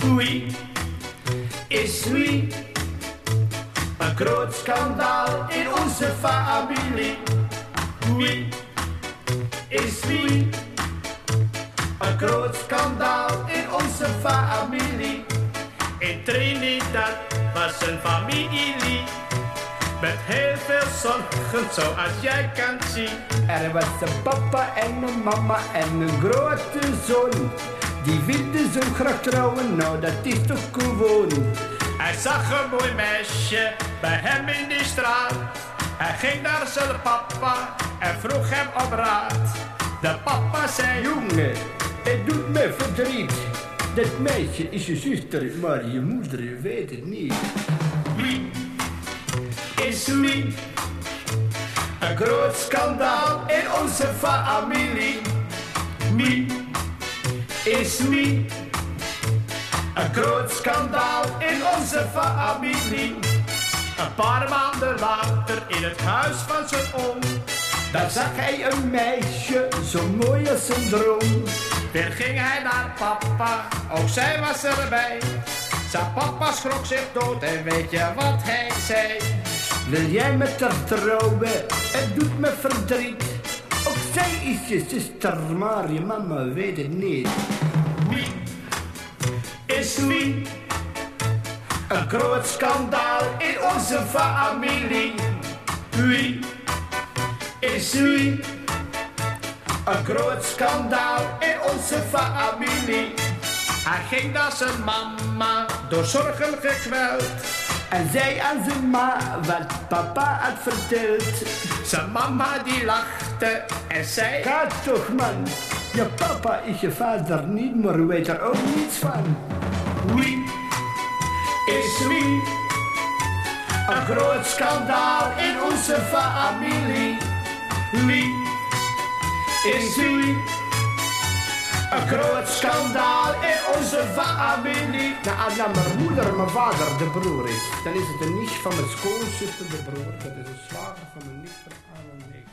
Wie is wie? Een groot schandaal in onze familie. Wie is wie? Een groot schandaal in onze familie. In Trinidad was een familie. Met heel veel zorgen, zoals jij kan zien. Er was een papa en een mama en een grote zoon. Die wilde zo graag trouwen, nou dat is toch gewoon. Hij zag een mooi meisje bij hem in de straat. Hij ging naar zijn papa en vroeg hem om raad. De papa zei, Jongen, het doet me verdriet. Dat meisje is je zuster, maar je moeder weet het niet. wie is wie? Een groot schandaal in onze familie. Wie is wie? Een groot schandaal in onze familie. Een paar maanden later in het huis van zijn oom. Daar zag hij een meisje, zo mooi als een droom. Weer ging hij naar papa, ook zij was erbij. Zijn papa schrok zich dood en weet je wat hij zei? Wil jij met haar trouwen? Het doet me verdriet. Je zuster, maar je mama weet het niet. Wie is wie? Een groot schandaal in onze familie. Wie is wie? Een groot schandaal in onze familie. Hij ging naar zijn mama, door zorgen gekweld. En zij aan zijn ma wat papa had verteld. Zijn mama die lachte en zei... Ga toch man, je papa is je vader niet, maar weet er ook niets van. Wie is wie? Een groot schandaal in onze familie. Wie is wie? Een groot schandaal in onze familie. Nou, als dan mijn moeder mijn vader de broer is, dan is het een nicht van mijn schoonzuster de broer. Dat is een zwager van mijn nicht van nicht.